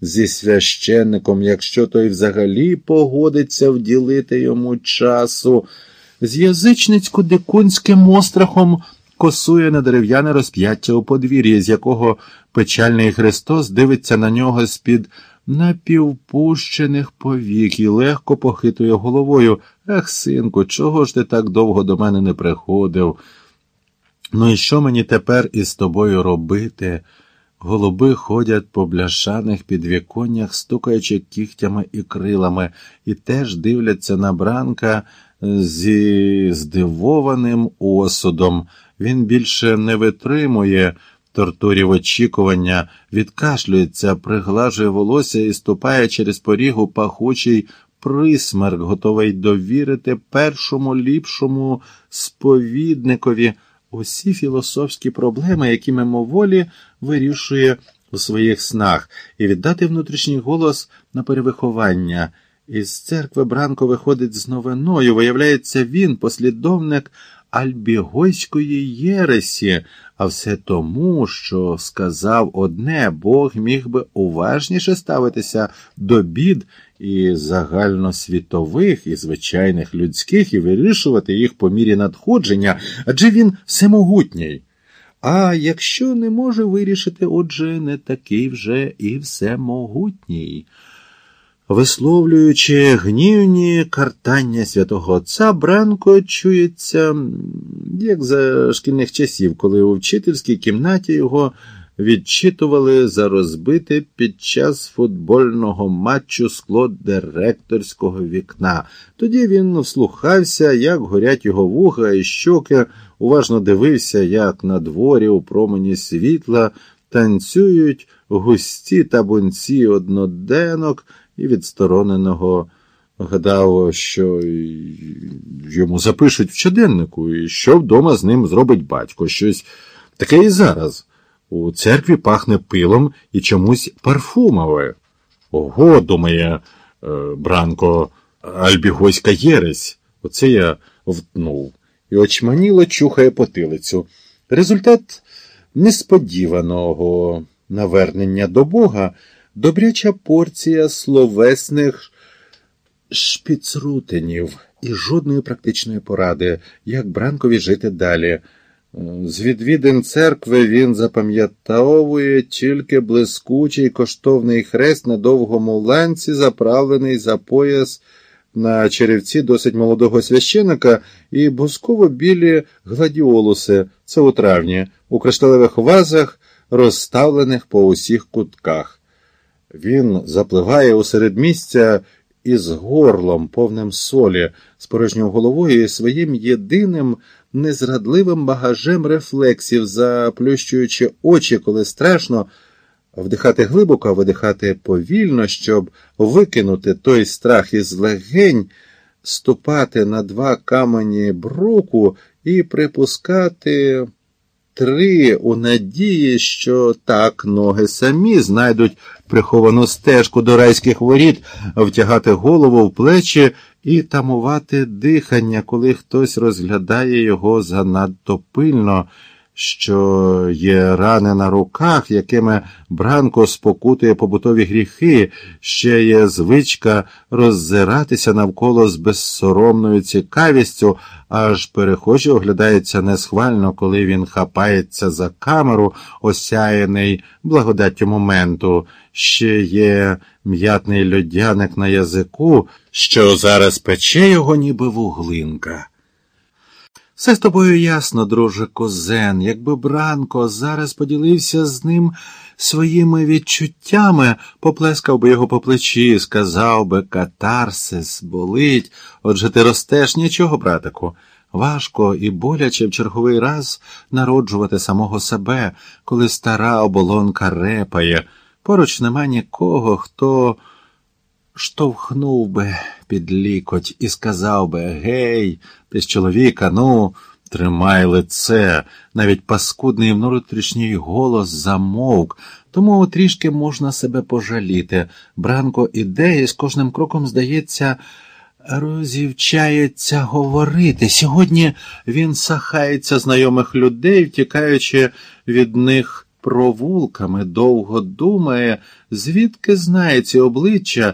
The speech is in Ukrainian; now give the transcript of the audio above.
зі священником, якщо той взагалі погодиться вділити йому часу. З язичницько дикунським острахом косує на дерев'яне розп'яття у подвір'ї, з якого печальний Христос дивиться на нього з-під напівпущених повік і легко похитує головою. Ех, синку, чого ж ти так довго до мене не приходив? Ну і що мені тепер із тобою робити? Голуби ходять по бляшаних підвіконнях, стукаючи кігтями і крилами, і теж дивляться на бранка зі здивованим осудом. Він більше не витримує тортурів очікування, відкашлюється, приглажує волосся і ступає через порігу пахучий присмерк, готовий довірити першому ліпшому сповідникові усі філософські проблеми, які мимоволі вирішує у своїх снах, і віддати внутрішній голос на перевиховання. Із церкви Бранко виходить з новиною. Виявляється, він послідовник Альбігойської Єресі, а все тому, що сказав одне, Бог міг би уважніше ставитися до бід і загальносвітових, і звичайних людських, і вирішувати їх по мірі надходження, адже він всемогутній. А якщо не може вирішити, отже, не такий вже і всемогутній. Висловлюючи гнівні картання святого Отця, Бранко чується, як за шкільних часів, коли у вчительській кімнаті його відчитували за розбите під час футбольного матчу скло директорського вікна. Тоді він вслухався, як горять його вуха і щоки, уважно дивився, як на дворі у промені світла танцюють густі табунці одноденок і відстороненого. Гадав, що йому запишуть в щоденнику, і що вдома з ним зробить батько. Щось таке і зараз. У церкві пахне пилом і чомусь парфумове. Ого, думає е, Бранко, альбігойська єресь. Оце я втнув. І очманіло чухає потилицю. Результат несподіваного навернення до Бога добряча порція словесних шпіцрутинів і жодної практичної поради, як Бранкові жити далі. З відвідин церкви він запам'ятовує тільки блискучий коштовний хрест на довгому ланці, заправлений за пояс на черевці досить молодого священика і бусково білі гладіолуси, це у травні, у кришталевих вазах, розставлених по усіх кутках. Він запливає у середмістя із горлом, повним солі, з порожньою головою і своїм єдиним незрадливим багажем рефлексів, заплющуючи очі, коли страшно, вдихати глибоко, видихати повільно, щоб викинути той страх із легень, ступати на два камені бруку і припускати. Три у надії, що так ноги самі знайдуть приховану стежку до райських воріт, втягати голову в плечі і тамувати дихання, коли хтось розглядає його занадто пильно, що є рани на руках, якими Бранко спокутує побутові гріхи, ще є звичка роззиратися навколо з безсоромною цікавістю, аж перехожі оглядається несхвально, коли він хапається за камеру, осяяний благодаттю моменту. Ще є м'ятний льодяник на язику, що зараз пече його, ніби вуглинка. Все з тобою ясно, друже козен, якби Бранко зараз поділився з ним своїми відчуттями, поплескав би його по плечі, сказав би катарсис, болить, отже ти ростеш нічого, братику. Важко і боляче в черговий раз народжувати самого себе, коли стара оболонка репає. Поруч нема нікого, хто штовхнув би під лікоть і сказав би Гей, ти з чоловіка, ну, тримай лице, навіть паскудний внутрішній голос замовк, тому трішки можна себе пожаліти. Бранко іде і з кожним кроком, здається, розівчається говорити. Сьогодні він сахається знайомих людей, втікаючи від них провулками довго думає, звідки знає ці обличчя,